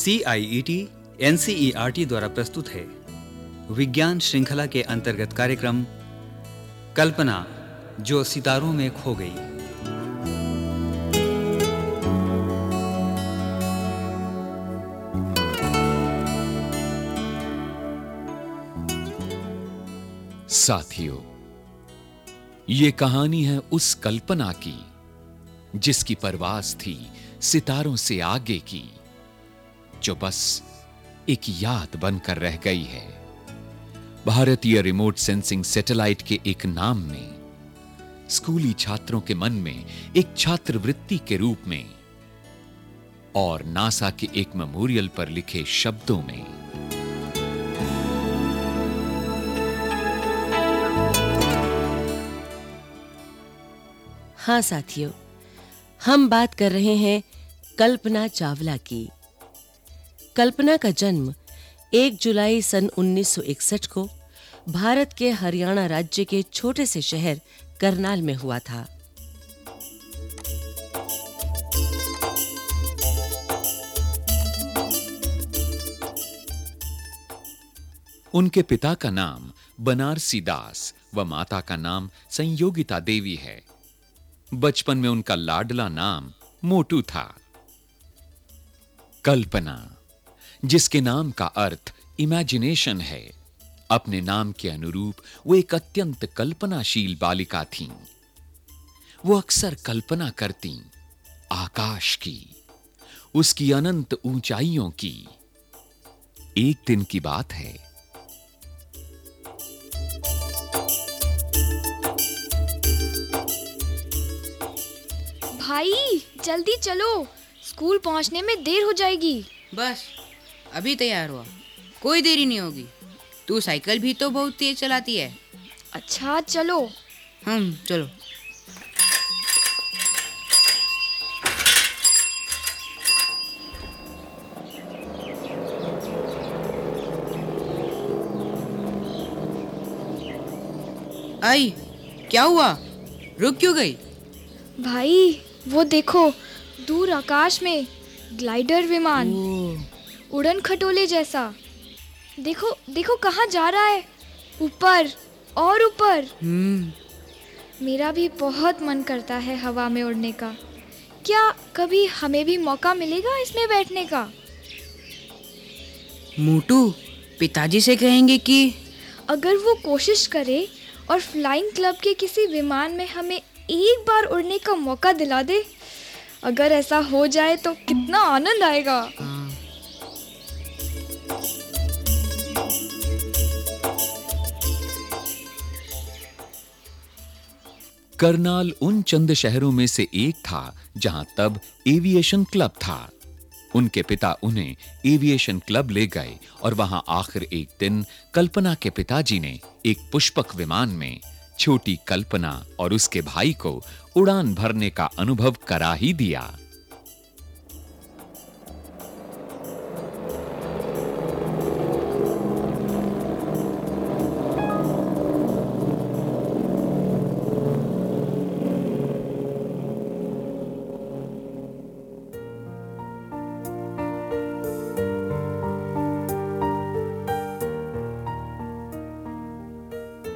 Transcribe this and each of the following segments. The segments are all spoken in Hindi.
C I E T N C E R T द्वारा प्रस्तुत है। विज्ञान श्रृंखला के अंतर्गत कार्यक्रम, कल्पना, जो सितारों में खो गई। साथियों, ये कहानी है उस कल्पना की, जिसकी परवास थी सितारों से आगे की। जो बस एक याद बनकर रह गई है। भारतीय रिमोट सेंसिंग सैटेलाइट के एक नाम में, स्कूली छात्रों के मन में एक छात्रवृत्ति के रूप में और नासा के एक मेमोरियल पर लिखे शब्दों में। हाँ साथियों, हम बात कर रहे हैं कल्पना चावला की। कल्पना का जन्म 1 जुलाई सन 1961 को भारत के हरियाणा राज्य के छोटे से शहर करनाल में हुआ था। उनके पिता का नाम बनारसी दास व माता का नाम संयोगिता देवी है। बचपन में उनका लाडला नाम मोटू था। कल्पना जिसके नाम का अर्थ इमेजिनेशन है। अपने नाम के अनुरूप वो एक अत्यंत कल्पनाशील बालिका थीं। वो अक्सर कल्पना करती आकाश की उसकी अनंत ऊंचाइयों की। एक दिन की बात है। भाई जल्दी चलो। स्कूल पहुँचने में देर हो जाएगी। बस। अभी तैयार हुआ। कोई देरी नहीं होगी। तू साइकिल भी तो बहुत तेज चलाती है। अच्छा चलो। हम चलो। आई क्या हुआ? रुक क्यों गई? भाई वो देखो दूर आकाश में ग्लाइडर विमान। उड़न खटोले जैसा। देखो देखो कहाँ जा रहा है। ऊपर और ऊपर। हम्म। मेरा भी बहुत मन करता है हवा में उड़ने का। क्या कभी हमें भी मौका मिलेगा इसमें बैठने का? मोटू पिताजी से कहेंगे कि अगर वो कोशिश करे और फ्लाइंग क्लब के किसी विमान में हमें एक बार उड़ने का मौका दिला दे अगर ऐसा हो जाए तो कितना आनंद आएगा। करनाल उन चंद शहरों में से एक था, जहाँ तब एविएशन क्लब था। उनके पिता उन्हें एविएशन क्लब ले गए और वहाँ आखिर एक दिन कल्पना के पिताजी ने एक पुष्पक विमान में छोटी कल्पना और उसके भाई को उड़ान भरने का अनुभव करा ही दिया।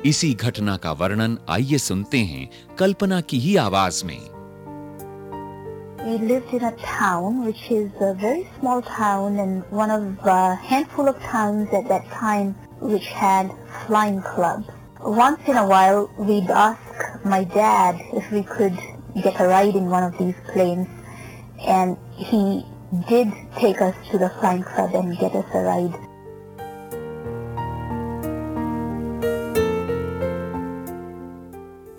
इसी घटना का वर्णन आइए सुनते हैं कल्पना की ही आवाज़ में We lived in a town which is a very small town and one of a handful of towns at that time which had flying club. Once in a while we'd ask my dad if we could get a ride in one of these planes and he did take us to the flying club and get us a ride.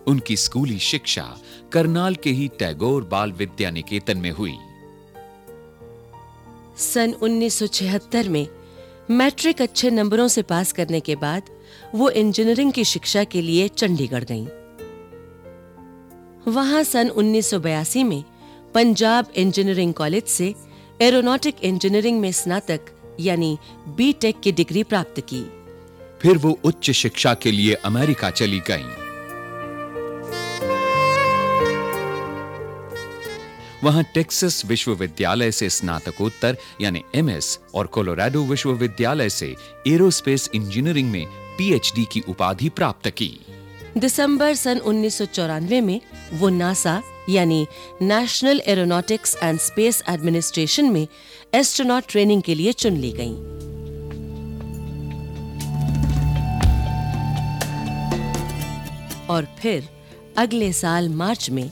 उनकी स्कूली शिक्षा करनाल के ही टैगोर बाल विद्या निकेतन में हुई सन 1976 में मैट्रिक अच्छे नंबरों से पास करने के बाद वो इंजीनियरिंग की शिक्षा के लिए चंडीगढ़ गईं। वहाँ सन 1982 में पंजाब इंजीनियरिंग कॉलेज से एरोनॉटिक इंजीनियरिंग में स्नातक यानी बीटेक की डिग्री प्राप्त की फिर वो उच्च शिक्षा के लिए अमेरिका चली गईं। वहाँ टेक्सास विश्वविद्यालय से स्नातकोत्तर, यानी एमएस और कोलोराडो विश्वविद्यालय से एरोस्पेस इंजीनियरिंग में पीएचडी की उपाधि प्राप्त की दिसंबर सन 1994 में वो नासा, यानी National Aeronautics and Space Administration में एस्ट्रोनॉट ट्रेनिंग के लिए चुन ली गईं। और फिर अगले साल मार्च में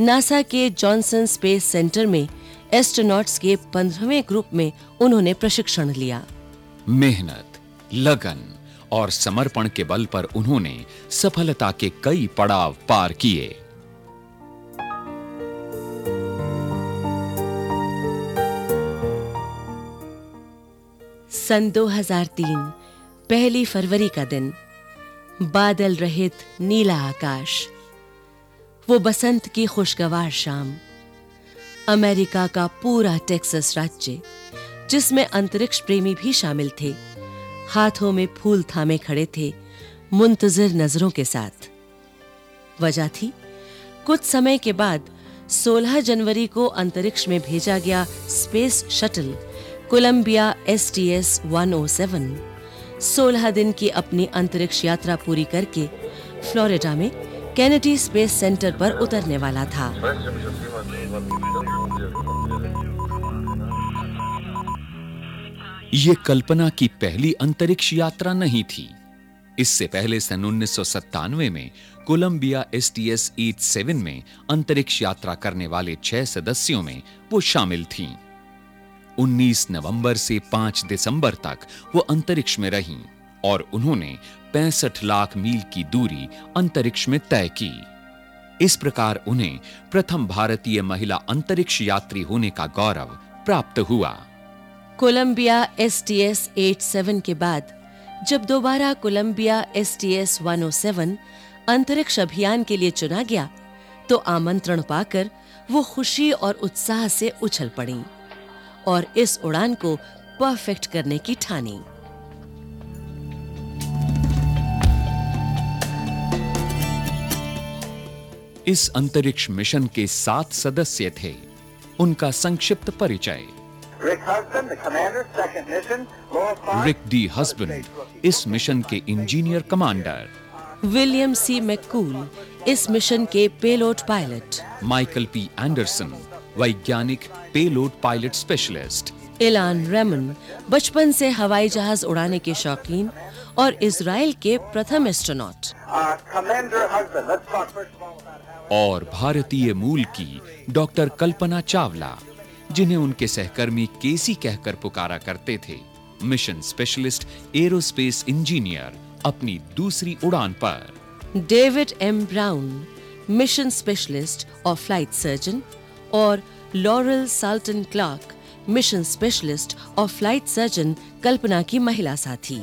नासा के जॉनसन स्पेस सेंटर में एस्ट्रोनॉट्स के पंद्रहवें ग्रुप में उन्होंने प्रशिक्षण लिया। मेहनत लगन और समर्पण के बल पर उन्होंने सफलता के कई पड़ाव पार किए। सन 2003 पहली फरवरी का दिन। बादल रहित नीला आकाश। वो बसंत की खुशगवार शाम। अमेरिका का पूरा टेक्सास राज्य, जिसमें अंतरिक्ष प्रेमी भी शामिल थे, हाथों में फूल थामे खड़े थे, मुंतजिर नज़रों के साथ। वजह थी, कुछ समय के बाद 16 जनवरी को अंतरिक्ष में भेजा गया space shuttle Columbia S T S one सोलह दिन की अपनी अंतरिक्ष यात्रा पूरी करके फ्लोरिडा में कैनेडी स्पेस सेंटर पर उतरने वाला था ये कल्पना की पहली अंतरिक्ष यात्रा नहीं थी इससे पहले सन उन्नीस में Columbia S T S seven में अंतरिक्ष यात्रा करने वाले छह सदस्यों में वो शामिल थीं। 19 नवंबर से 5 दिसंबर तक वो अंतरिक्ष में रहीं और उन्होंने 65 लाख मील की दूरी अंतरिक्ष में तय की। इस प्रकार उन्हें प्रथम भारतीय महिला अंतरिक्ष यात्री होने का गौरव प्राप्त हुआ। Columbia S T S eight seven के बाद, जब दोबारा Columbia S T S one O seven अंतरिक्ष अभियान के लिए चुना गया तो आमंत्रण पाकर वो खुशी और उत्साह से उछल पड़ी और इस उड़ान को परफेक्ट करने की ठानी। इस अंतरिक्ष मिशन के सात सदस्य थे। उनका संक्षिप्त परिचय. रिक डी हस्बैंड इस मिशन के engineer commander William C McCool इस मिशन के payload pilot Michael P Anderson वैज्ञानिक payload pilot specialist Ilan Ramon बचपन से हवाई जहाज़ उड़ाने के शौकीन और इसराइल के प्रथम एस्ट्रोनॉट और भारतीय मूल की डॉक्टर कल्पना चावला, जिन्हें उनके सहकर्मी केसी कहकर पुकारा करते थे। मिशन स्पेशलिस्ट एरोस्पेस इंजीनियर अपनी दूसरी उड़ान पर। David M Brown, mission specialist और फ़्लाइट सर्जन, और Laurel Salton Clark, mission specialist और फ़्लाइट सर्जन कल्पना की महिला साथी।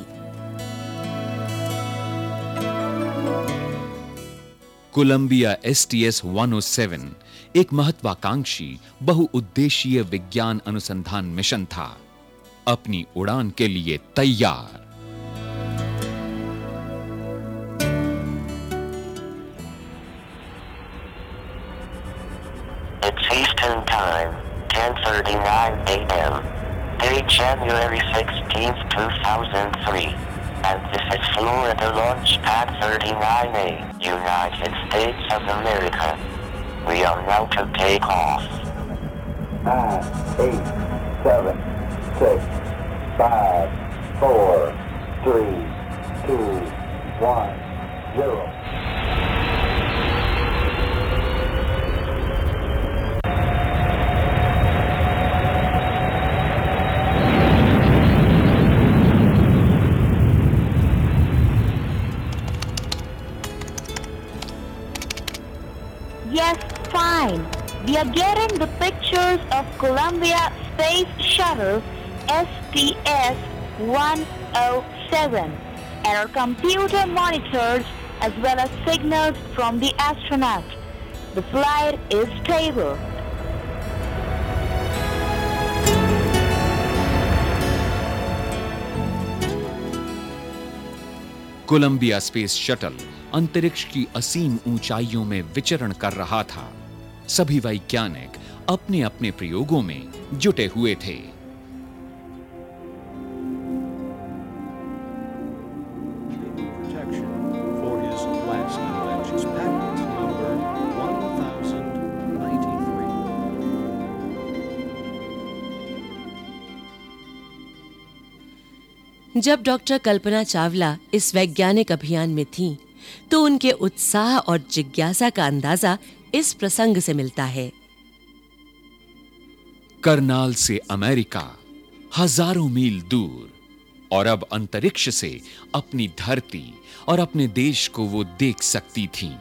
Columbia S T S one एक महत्वाकांक्षी बहुउद्देशीय विज्ञान अनुसंधान मिशन था अपनी उड़ान के लिए तैयार It's Eastern Time, 10:39 a.m. Day January 16th, 2003. and this is Florida Launchpad 39A, United States of America. We are now to take off. 9, 8, 7, 6, 5, 4, 3, 2, 1, 0. fine. We are getting the pictures of Columbia Space Shuttle STS-107 and our computer monitors as well as signals from the astronaut. The flight is stable. Columbia space shuttle अंतरिक्ष की असीम ऊंचाइयों में विचरण कर रहा था सभी वैज्ञानिक अपने अपने प्रयोगों में जुटे हुए थे protection for his last inventions. Patent number 1093. जब डॉक्टर कल्पना चावला इस वैज्ञानिक अभियान में थीं, तो उनके उत्साह और जिज्ञासा का अंदाज़ा इस प्रसंग से मिलता है करनाल से अमेरिका, हज़ारों मील दूर, और अब अंतरिक्ष से अपनी धरती और अपने देश को वो देख सकती थीं।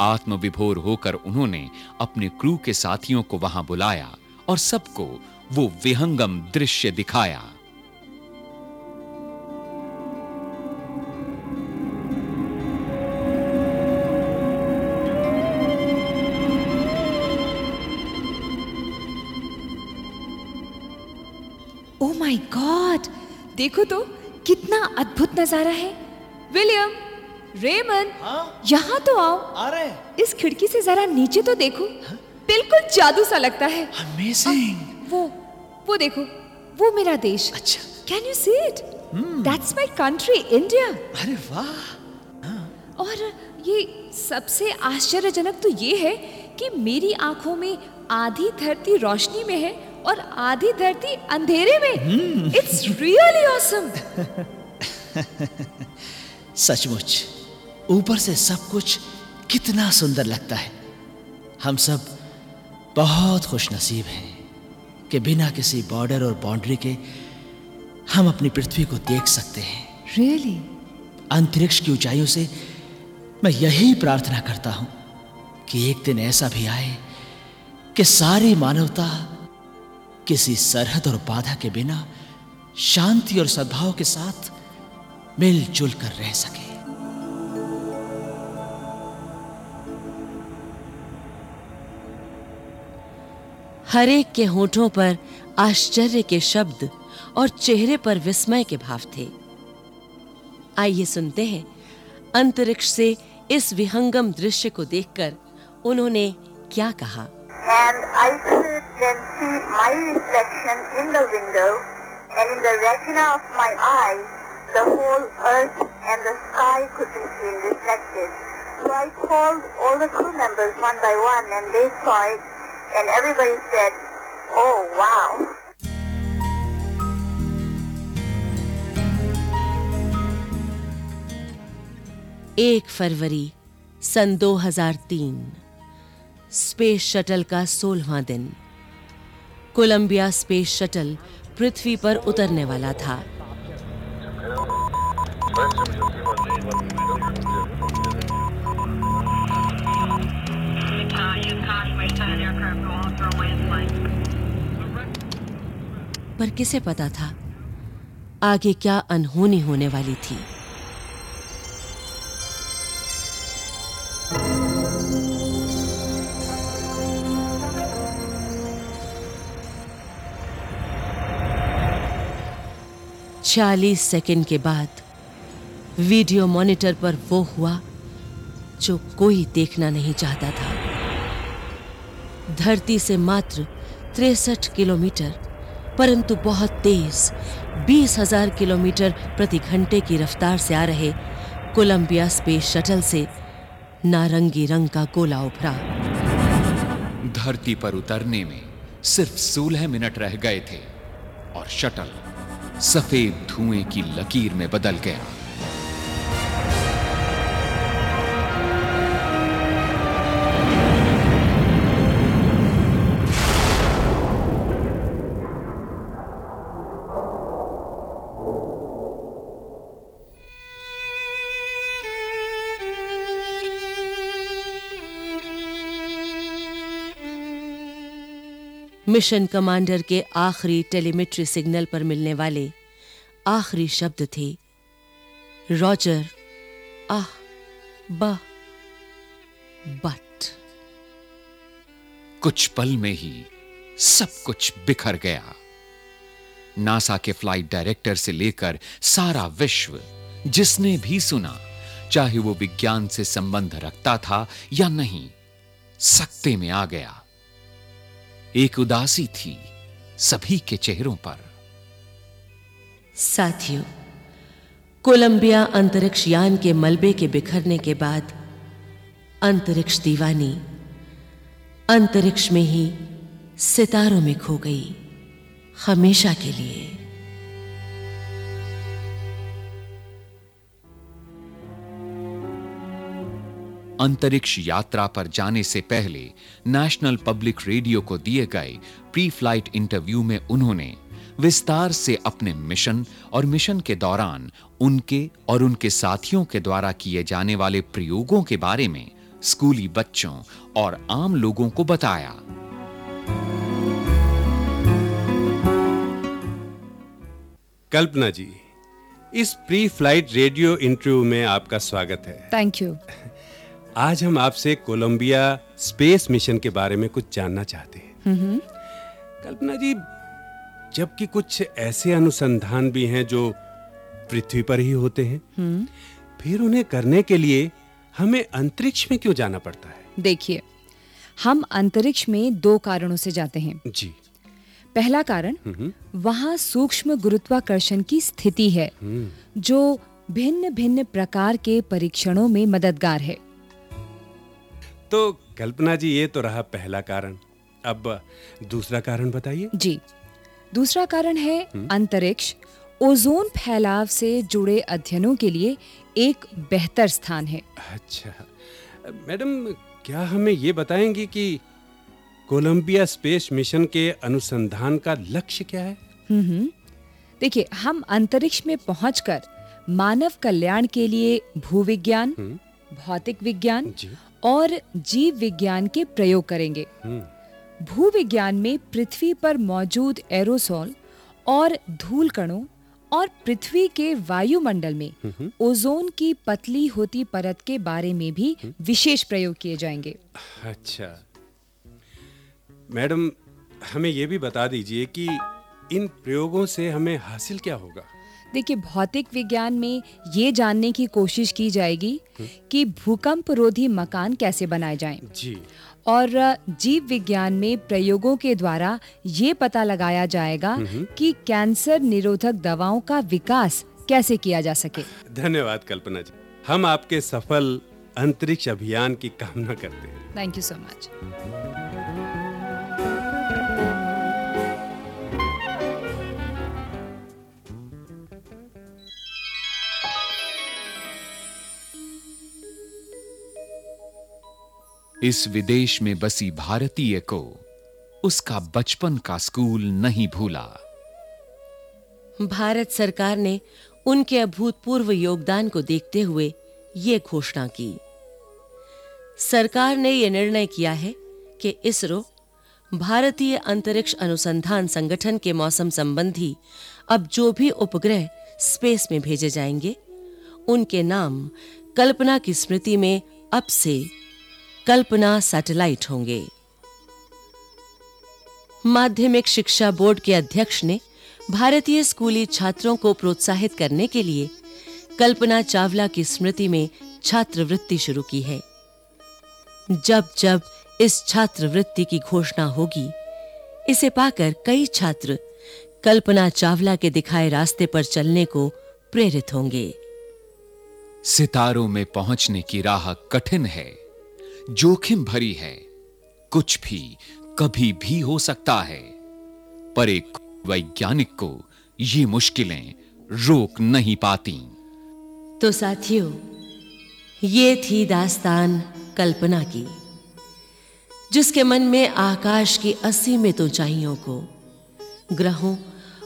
आत्मविभोर होकर उन्होंने अपने क्रू के साथियों को वहाँ बुलाया और सबको वो विहंगम दृश्य दिखाया माय गॉड देखो तो कितना अद्भुत नज़ारा है। विलियम रेमन यहाँ तो आओ। आ रहे इस खिड़की से जरा नीचे तो देखो। बिल्कुल जादू सा लगता है। अमेजिंग वो वो देखो वो मेरा देश। अच्छा। Can you see it that's my country India अरे वाह। और ये सबसे आश्चर्यजनक तो ये है कि मेरी आँखों में आधी धरती रोशनी में है और आधी धरती अंधेरे में। इट्स रियली ऑसम सचमुच ऊपर से सब कुछ कितना सुंदर लगता है। हम सब बहुत खुश नसीब हैं कि बिना किसी बॉर्डर और बाउंड्री के हम अपनी पृथ्वी को देख सकते हैं। Really really? अंतरिक्ष की ऊंचाइयों से मैं यही प्रार्थना करता हूँ कि एक दिन ऐसा भी आए कि सारी मानवता किसी सरहद और बाधा के बिना शांति और सद्भाव के साथ मिलजुल कर रह सके। हरेक के होठों पर आश्चर्य के शब्द और चेहरे पर विस्मय के भाव थे। आइए सुनते हैं अंतरिक्ष से इस विहंगम दृश्य को देखकर उन्होंने क्या कहा। And I then see my reflection in the window and in the retina of my eye the whole earth and the sky could be seen reflected. So I called all the crew members one by one and they saw it and everybody said, oh wow. एक फरवरी सन 2003 स्पेस शटल का सोलहवां दिन कोलंबिया स्पेस शटल पृथ्वी पर उतरने वाला था। पर किसे पता था? आगे क्या अनहोनी होने वाली थी? छियालीस सेकंड के बाद वीडियो मॉनिटर पर वो हुआ जो कोई देखना नहीं चाहता था। धरती से मात्र तिरसठ किलोमीटर, परंतु बहुत तेज, बीस हज़ार किलोमीटर प्रति घंटे की रफ्तार से आ रहे कोलंबिया स्पेस शटल से नारंगी रंग का गोला उभरा। धरती पर उतरने में सिर्फ़ 16 मिनट रह गए थे और शटल सफ़ेद धुएँ की लकीर में बदल गया। मिशन कमांडर के आखिरी टेलीमेट्री सिग्नल पर मिलने वाले आखिरी शब्द थे, रॉजर, आह, बा, बट। कुछ पल में ही सब कुछ बिखर गया। नासा के फ़्लाइट डायरेक्टर से लेकर सारा विश्व, जिसने भी सुना, चाहे वो विज्ञान से संबंध रखता था या नहीं सकते में आ गया। एक उदासी थी सभी के चेहरों पर। साथियों, कोलंबिया अंतरिक्ष यान के मलबे के बिखरने के बाद अंतरिक्ष दीवानी अंतरिक्ष में ही सितारों में खो गई, हमेशा के लिए। अंतरिक्ष यात्रा पर जाने से पहले नेशनल पब्लिक रेडियो को दिए गए प्री फ़्लाइट इंटरव्यू में उन्होंने विस्तार से अपने मिशन और मिशन के दौरान उनके और उनके साथियों के द्वारा किए जाने वाले प्रयोगों के बारे में स्कूली बच्चों और आम लोगों को बताया। कल्पना जी इस प्री फ़्लाइट रेडियो इंटरव्यू में आपका स्वागत है। थैंक यू आज हम आपसे कोलंबिया स्पेस मिशन के बारे में कुछ जानना चाहते हैं। कल्पना जी जबकि कुछ ऐसे अनुसंधान भी हैं जो पृथ्वी पर ही होते हैं फिर उन्हें करने के लिए हमें अंतरिक्ष में क्यों जाना पड़ता है? देखिए हम अंतरिक्ष में दो कारणों से जाते हैं। जी। पहला कारण वहाँ सूक्ष्म गुरुत्वाकर्षण की स्थिति है जो भिन्न भिन्न प्रकार के परीक्षणों में मददगार है। तो कल्पना जी ये तो रहा पहला कारण। अब दूसरा कारण बताइए। जी दूसरा कारण है अंतरिक्ष। ओजोन फैलाव से जुड़े अध्ययनों के लिए एक बेहतर स्थान है। अच्छा। मैडम क्या हमें ये बताएँगी कि कोलंबिया स्पेस मिशन के अनुसंधान का लक्ष्य क्या है? हम्म देखिए हम अंतरिक्ष में पहुंचकर मानव कल्याण के लिए भूविज्ञान भौतिक विज्ञान जी। और जीव विज्ञान के प्रयोग करेंगे। भू विज्ञान में पृथ्वी पर मौजूद एरोसोल और धूल कणों और पृथ्वी के वायुमंडल में ओजोन की पतली होती परत के बारे में भी विशेष प्रयोग किए जाएँगे। अच्छा। मैडम हमें ये भी बता दीजिए कि इन प्रयोगों से हमें हासिल क्या होगा? देखिए भौतिक विज्ञान में ये जानने की कोशिश की जाएगी कि भूकंप रोधी मकान कैसे बनाए जाएँ। जी। और जीव विज्ञान में प्रयोगों के द्वारा ये पता लगाया जाएगा कि कैंसर निरोधक दवाओं का विकास कैसे किया जा सके। धन्यवाद कल्पना जी। हम आपके सफल अंतरिक्ष अभियान की कामना करते हैं। थैंक यू सो मच इस विदेश में बसी भारतीय को उसका बचपन का स्कूल नहीं भूला। भारत सरकार ने उनके अभूतपूर्व योगदान को देखते हुए ये घोषणा की। सरकार ने यह निर्णय किया है कि इसरो भारतीय अंतरिक्ष अनुसंधान संगठन के मौसम संबंधी अब जो भी उपग्रह स्पेस में भेजे जाएँगे, उनके नाम कल्पना की स्मृति में अब से कल्पना सैटेलाइट होंगे। माध्यमिक शिक्षा बोर्ड के अध्यक्ष ने भारतीय स्कूली छात्रों को प्रोत्साहित करने के लिए कल्पना चावला की स्मृति में छात्रवृत्ति शुरू की है। जब जब इस छात्रवृत्ति की घोषणा होगी, इसे पाकर कई छात्र कल्पना चावला के दिखाए रास्ते पर चलने को प्रेरित होंगे। सितारों में पहुँचने की राह कठिन है। जोखिम भरी है। कुछ भी कभी भी हो सकता है, पर एक वैज्ञानिक को ये मुश्किलें रोक नहीं पाती। तो साथियों, ये थी दास्तान कल्पना की, जिसके मन में आकाश की असीमित ऊंचाइयों को, ग्रहों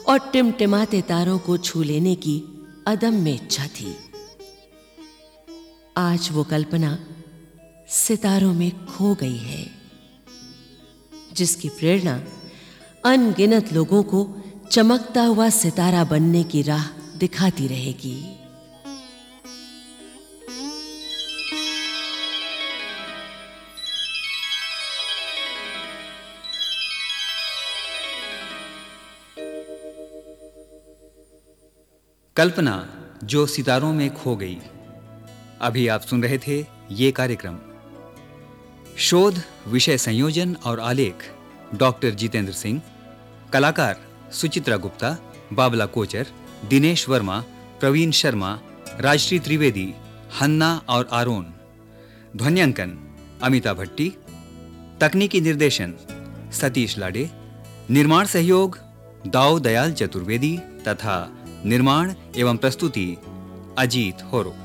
और टिमटिमाते तारों को छू लेने की अदम्य इच्छा थी। आज वो कल्पना सितारों में खो गई है, जिसकी प्रेरणा अनगिनत लोगों को चमकता हुआ सितारा बनने की राह दिखाती रहेगी। कल्पना जो सितारों में खो गई। अभी आप सुन रहे थे ये कार्यक्रम। शोध, विषय संयोजन और आलेख, डॉक्टर जितेंद्र सिंह, कलाकार सुचित्रा गुप्ता, बाबला कोचर, दिनेश वर्मा, प्रवीण शर्मा, राजश्री त्रिवेदी, हन्ना और आरोन, ध्वन्यांकन, अमिता भट्टी, तकनीकी निर्देशन, सतीश लाडे, निर्माण सहयोग दाऊ दयाल चतुर्वेदी तथा निर्माण एवं प्रस्तुति, अजीत होरो।